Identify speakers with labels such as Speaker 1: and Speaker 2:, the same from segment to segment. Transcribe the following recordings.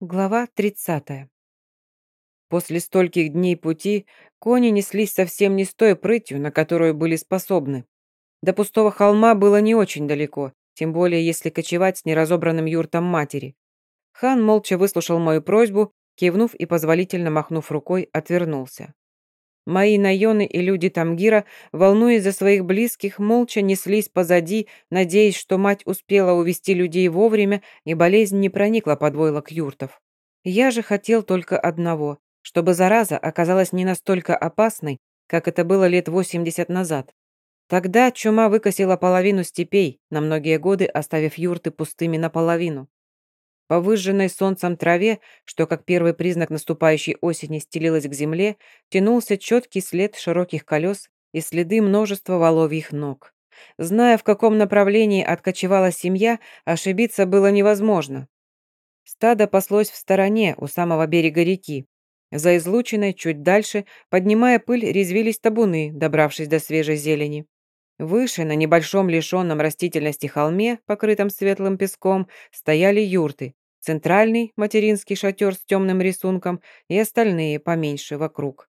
Speaker 1: Глава 30. После стольких дней пути кони неслись совсем не с той прытью, на которую были способны. До пустого холма было не очень далеко, тем более если кочевать с неразобранным юртом матери. Хан молча выслушал мою просьбу, кивнув и позволительно махнув рукой, отвернулся. Мои наёны и люди Тамгира, волнуясь за своих близких, молча неслись позади, надеясь, что мать успела увести людей вовремя и болезнь не проникла под войлок юртов. Я же хотел только одного, чтобы зараза оказалась не настолько опасной, как это было лет 80 назад. Тогда чума выкосила половину степей, на многие годы оставив юрты пустыми наполовину. По выжженной солнцем траве, что как первый признак наступающей осени стелилась к земле, тянулся четкий след широких колес и следы множества воловьих ног. Зная, в каком направлении откочевала семья, ошибиться было невозможно. Стадо паслось в стороне, у самого берега реки. За излучиной, чуть дальше, поднимая пыль, резвились табуны, добравшись до свежей зелени. Выше, на небольшом лишенном растительности холме, покрытом светлым песком, стояли юрты. Центральный, материнский шатер с темным рисунком и остальные поменьше вокруг.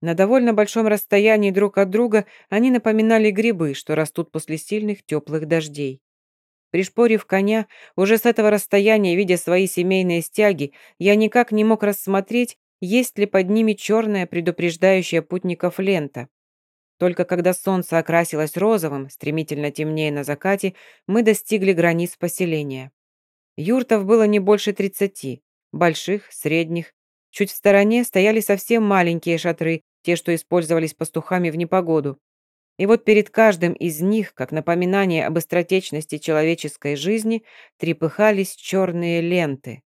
Speaker 1: На довольно большом расстоянии друг от друга они напоминали грибы, что растут после сильных теплых дождей. Пришпорив коня, уже с этого расстояния, видя свои семейные стяги, я никак не мог рассмотреть, есть ли под ними черная предупреждающая путников лента. Только когда солнце окрасилось розовым, стремительно темнее на закате, мы достигли границ поселения. Юртов было не больше тридцати, больших, средних. Чуть в стороне стояли совсем маленькие шатры, те, что использовались пастухами в непогоду. И вот перед каждым из них, как напоминание об быстротечности человеческой жизни, трепыхались черные ленты.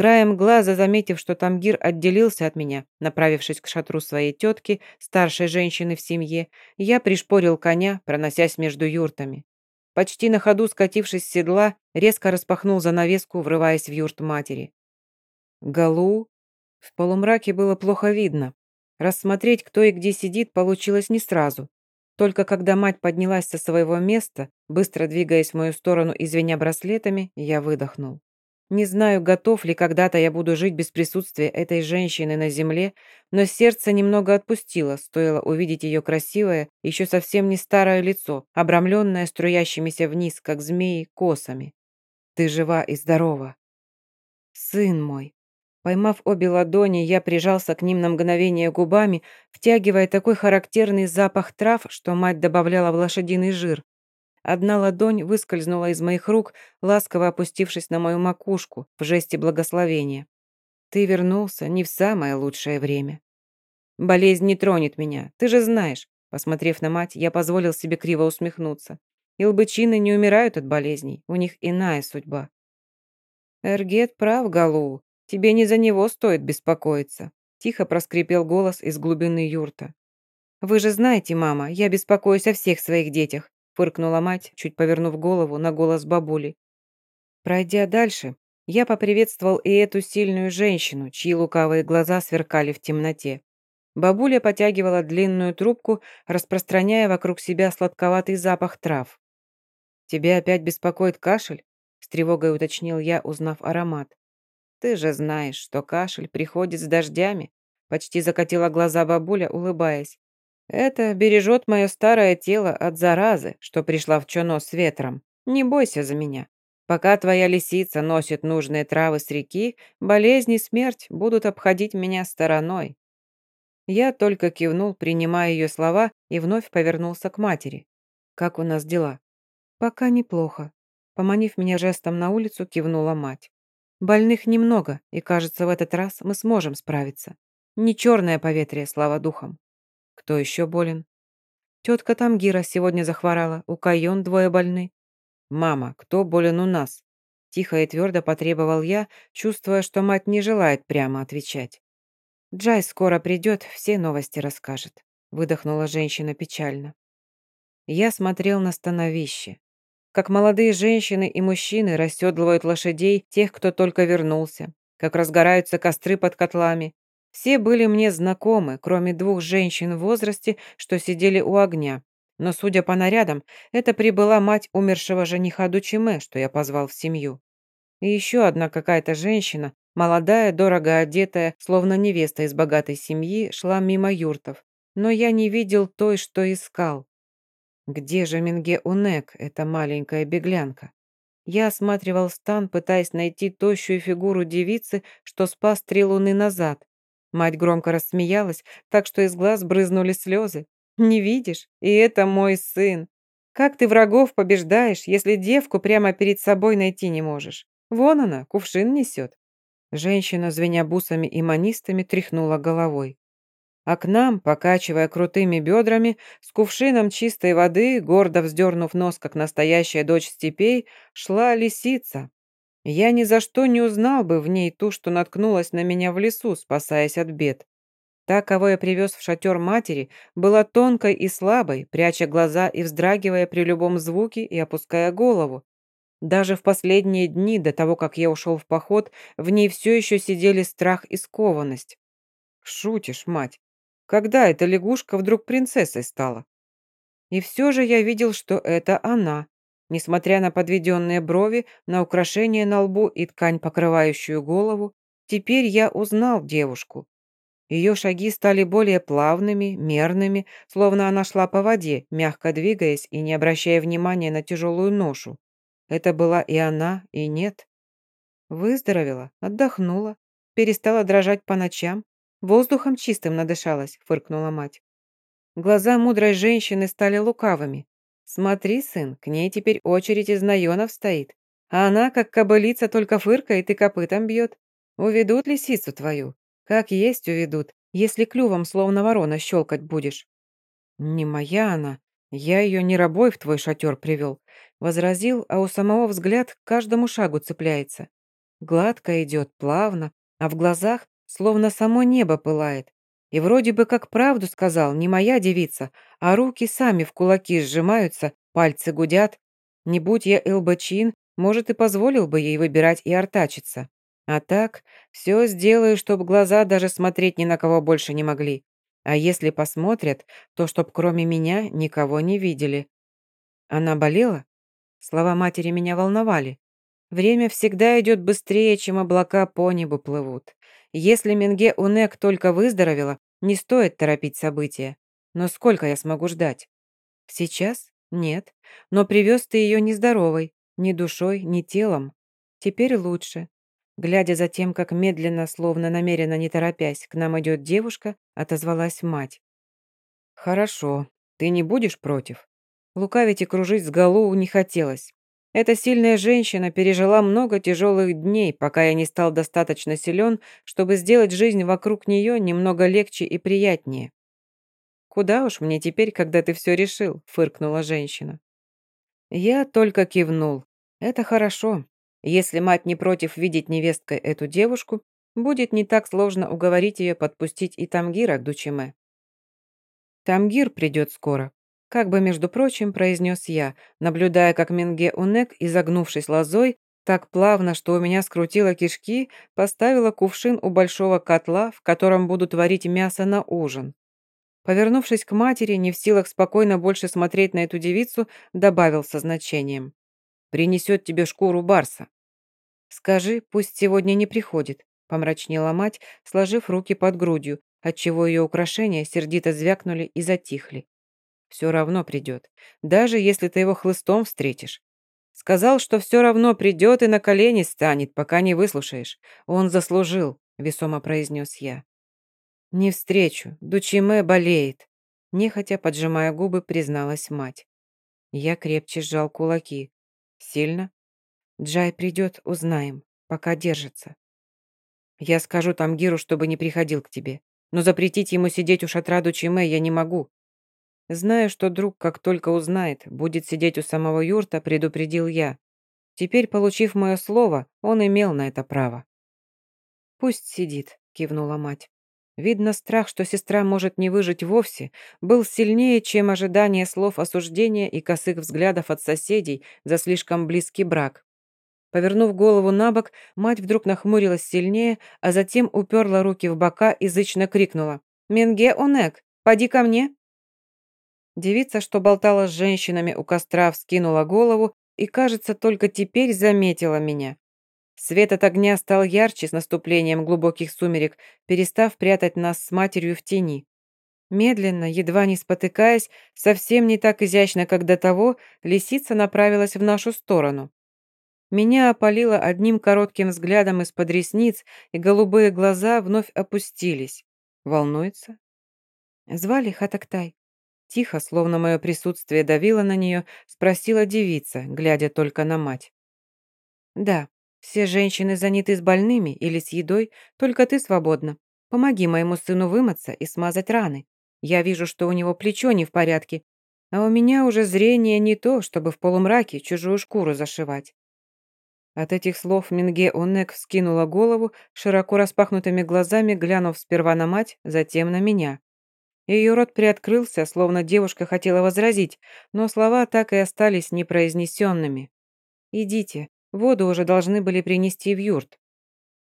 Speaker 1: Краем глаза, заметив, что Тамгир отделился от меня, направившись к шатру своей тетки, старшей женщины в семье, я пришпорил коня, проносясь между юртами. Почти на ходу скатившись с седла, резко распахнул занавеску, врываясь в юрт матери. Галу? В полумраке было плохо видно. Рассмотреть, кто и где сидит, получилось не сразу. Только когда мать поднялась со своего места, быстро двигаясь в мою сторону и звеня браслетами, я выдохнул. Не знаю, готов ли когда-то я буду жить без присутствия этой женщины на земле, но сердце немного отпустило, стоило увидеть ее красивое, еще совсем не старое лицо, обрамленное струящимися вниз, как змеи, косами. Ты жива и здорова. Сын мой. Поймав обе ладони, я прижался к ним на мгновение губами, втягивая такой характерный запах трав, что мать добавляла в лошадиный жир, Одна ладонь выскользнула из моих рук, ласково опустившись на мою макушку в жесте благословения. Ты вернулся не в самое лучшее время. Болезнь не тронет меня, ты же знаешь. Посмотрев на мать, я позволил себе криво усмехнуться. Илбычины не умирают от болезней, у них иная судьба. Эргет прав, Галу, тебе не за него стоит беспокоиться. Тихо проскрипел голос из глубины юрта. Вы же знаете, мама, я беспокоюсь о всех своих детях фыркнула мать, чуть повернув голову на голос бабули. Пройдя дальше, я поприветствовал и эту сильную женщину, чьи лукавые глаза сверкали в темноте. Бабуля потягивала длинную трубку, распространяя вокруг себя сладковатый запах трав. «Тебя опять беспокоит кашель?» — с тревогой уточнил я, узнав аромат. «Ты же знаешь, что кашель приходит с дождями», — почти закатила глаза бабуля, улыбаясь. Это бережет мое старое тело от заразы, что пришла в чоно с ветром. Не бойся за меня. Пока твоя лисица носит нужные травы с реки, болезни и смерть будут обходить меня стороной». Я только кивнул, принимая ее слова, и вновь повернулся к матери. «Как у нас дела?» «Пока неплохо». Поманив меня жестом на улицу, кивнула мать. «Больных немного, и, кажется, в этот раз мы сможем справиться. Не черное поветрие, слава духам. Кто еще болен? Тетка Тамгира сегодня захворала, у Кайон двое больны. Мама, кто болен у нас? Тихо и твердо потребовал я, чувствуя, что мать не желает прямо отвечать. Джай скоро придет, все новости расскажет. Выдохнула женщина печально. Я смотрел на становище. Как молодые женщины и мужчины расседлывают лошадей тех, кто только вернулся. Как разгораются костры под котлами, все были мне знакомы, кроме двух женщин в возрасте, что сидели у огня. Но, судя по нарядам, это прибыла мать умершего жениха Дучиме, что я позвал в семью. и еще одна какая-то женщина, молодая, дорого одетая, словно невеста из богатой семьи, шла мимо юртов. Но я не видел той, что искал. Где же Минге Унек, эта маленькая беглянка? Я осматривал стан, пытаясь найти тощую фигуру девицы, что спас три луны назад. Мать громко рассмеялась, так что из глаз брызнули слезы. «Не видишь? И это мой сын. Как ты врагов побеждаешь, если девку прямо перед собой найти не можешь? Вон она, кувшин несет». Женщина, звеня бусами и манистами, тряхнула головой. А к нам, покачивая крутыми бедрами, с кувшином чистой воды, гордо вздернув нос, как настоящая дочь степей, шла лисица. Я ни за что не узнал бы в ней ту, что наткнулась на меня в лесу, спасаясь от бед. Та, кого я привез в шатер матери, была тонкой и слабой, пряча глаза и вздрагивая при любом звуке и опуская голову. Даже в последние дни, до того, как я ушел в поход, в ней все еще сидели страх и скованность. Шутишь, мать. Когда эта лягушка вдруг принцессой стала? И все же я видел, что это она. Несмотря на подведенные брови, на украшение на лбу и ткань, покрывающую голову, теперь я узнал девушку. Ее шаги стали более плавными, мерными, словно она шла по воде, мягко двигаясь и не обращая внимания на тяжелую ношу. Это была и она, и нет. Выздоровела, отдохнула, перестала дрожать по ночам, воздухом чистым надышалась, фыркнула мать. Глаза мудрой женщины стали лукавыми. Смотри, сын, к ней теперь очередь из наенов стоит, а она, как кобылица, только фыркает и копытом бьет. Уведут лисицу твою, как есть уведут, если клювом словно ворона щелкать будешь. Не моя она. Я ее не рабой в твой шатер привел. Возразил, а у самого взгляд к каждому шагу цепляется. Гладко идет, плавно, а в глазах словно само небо пылает. И вроде бы как правду сказал, не моя девица, а руки сами в кулаки сжимаются, пальцы гудят. Не будь я Элбачин, может, и позволил бы ей выбирать и артачиться. А так, все сделаю, чтобы глаза даже смотреть ни на кого больше не могли. А если посмотрят, то чтоб кроме меня никого не видели. Она болела? Слова матери меня волновали. Время всегда идет быстрее, чем облака по небу плывут. Если Менге Унек только выздоровела, не стоит торопить события. Но сколько я смогу ждать? Сейчас? Нет. Но привез ты ее нездоровой, ни душой, ни телом. Теперь лучше. Глядя за тем, как медленно, словно намеренно не торопясь, к нам идет девушка, отозвалась мать. «Хорошо, ты не будешь против?» Лукавить и кружить с Галу не хотелось. Эта сильная женщина пережила много тяжелых дней, пока я не стал достаточно силен, чтобы сделать жизнь вокруг нее немного легче и приятнее. «Куда уж мне теперь, когда ты все решил?» – фыркнула женщина. Я только кивнул. «Это хорошо. Если мать не против видеть невесткой эту девушку, будет не так сложно уговорить ее подпустить и Тамгира к Дучиме. «Тамгир придет скоро», как бы, между прочим, произнес я, наблюдая, как Менге Унек, изогнувшись лозой, так плавно, что у меня скрутило кишки, поставила кувшин у большого котла, в котором будут варить мясо на ужин. Повернувшись к матери, не в силах спокойно больше смотреть на эту девицу, добавил со значением принесет тебе шкуру барса. Скажи, пусть сегодня не приходит, помрачнела мать, сложив руки под грудью, отчего ее украшения сердито звякнули и затихли. Все равно придет, даже если ты его хлыстом встретишь. Сказал, что все равно придет и на колени станет, пока не выслушаешь. Он заслужил, весомо произнес я. Не встречу, Дучиме болеет. Нехотя, поджимая губы, призналась мать. Я крепче сжал кулаки. Сильно? Джай придет, узнаем. Пока держится. Я скажу Тамгиру, чтобы не приходил к тебе. Но запретить ему сидеть у шатра Дучиме я не могу. Знаю, что друг, как только узнает, будет сидеть у самого юрта, предупредил я. Теперь, получив мое слово, он имел на это право. «Пусть сидит», — кивнула мать. Видно, страх, что сестра может не выжить вовсе, был сильнее, чем ожидание слов осуждения и косых взглядов от соседей за слишком близкий брак. Повернув голову на бок, мать вдруг нахмурилась сильнее, а затем уперла руки в бока и зычно крикнула «Менге Онек, поди ко мне!» Девица, что болтала с женщинами у костра, вскинула голову и, кажется, только теперь заметила меня. Свет от огня стал ярче с наступлением глубоких сумерек, перестав прятать нас с матерью в тени. Медленно, едва не спотыкаясь, совсем не так изящно, как до того, лисица направилась в нашу сторону. Меня опалило одним коротким взглядом из-под ресниц, и голубые глаза вновь опустились. Волнуется? Звали Хатактай. Тихо, словно мое присутствие давило на нее, спросила девица, глядя только на мать. «Да, все женщины заняты с больными или с едой, только ты свободна. Помоги моему сыну вымыться и смазать раны. Я вижу, что у него плечо не в порядке, а у меня уже зрение не то, чтобы в полумраке чужую шкуру зашивать. От этих слов Минге Онек вскинула голову, широко распахнутыми глазами глянув сперва на мать, затем на меня. Ее рот приоткрылся, словно девушка хотела возразить, но слова так и остались непроизнесенными. «Идите, воду уже должны были принести в юрт».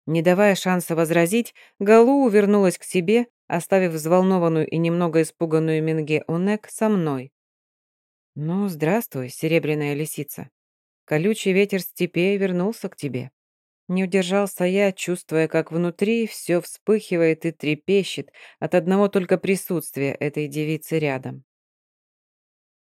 Speaker 1: Не давая шанса возразить, Галу увернулась к себе, оставив взволнованную и немного испуганную Минге Онек со мной. «Ну, здравствуй, серебряная лисица. Колючий ветер степей вернулся к тебе». Не удержался я, чувствуя, как внутри все вспыхивает и трепещет от одного только присутствия этой девицы рядом.